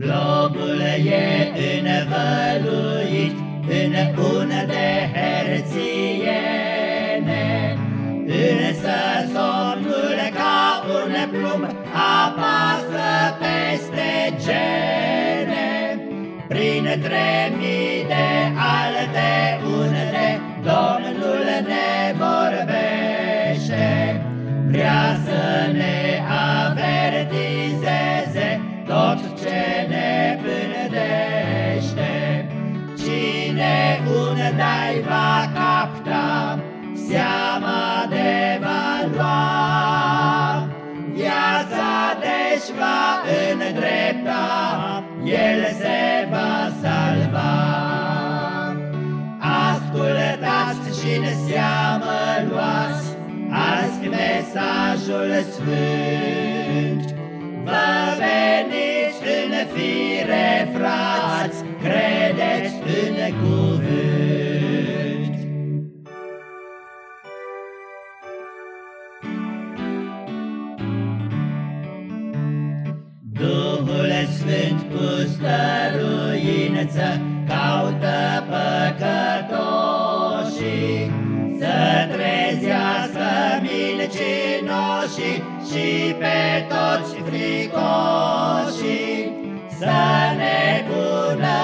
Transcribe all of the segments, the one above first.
Globul e învăluit în ună de herțiene, Însă somnul ca un plumb apasă peste gene. Printre mii de alte unde Domnul ne Cine un dai va capta seama de valua, Viața deci va îndrepta, el se va salva. Ascultați și în seamă luați, azi mesajul sfânt, Vă veniți în fire, stăruință caută păcătoșii, Să trezească mincinoșii și pe toți fricoșii, Să ne pună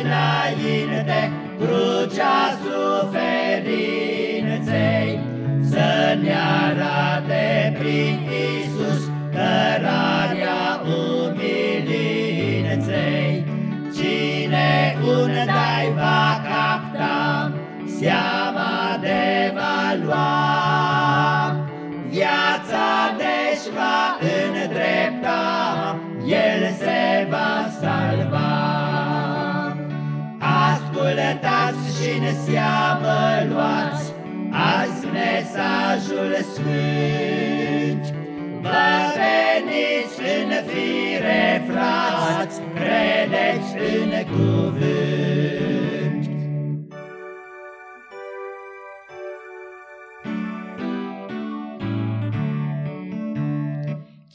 înainte crucea suferinței, Să ne arate prin Cine un dai va capta seama de valua, Viața deci va îndrepta, El se va salva. Ascultați și în seamă luați azi mesajul sfânt. Vă veniți în fire, frați, credeți în cuvânt.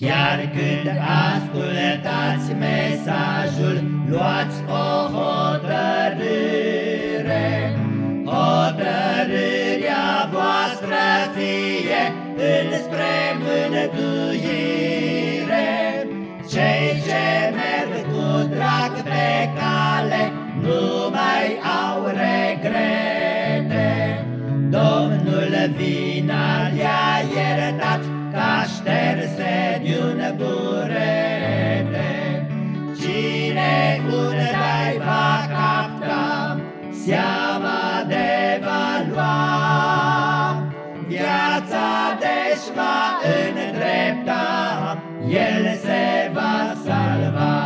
Chiar când ascultați mesajul, luați o hotărâre. Hotărârea voastră fie înspre mântuire. Cei ce merg cu drag pe cale nu mai au regrete. Domnul vina seama de valua, Viața deci va îndrepta, El se va salva.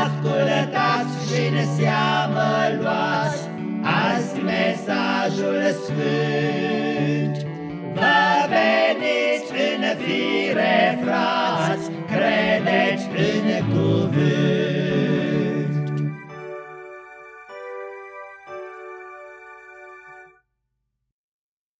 Ascultați și în seamă luați azi mesajul sfânt. Vă veniți în fire, frați, credeți în cuvânt.